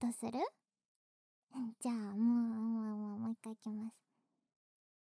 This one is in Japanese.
音する？じゃあ、もう、もう、もう、もう一回いきます。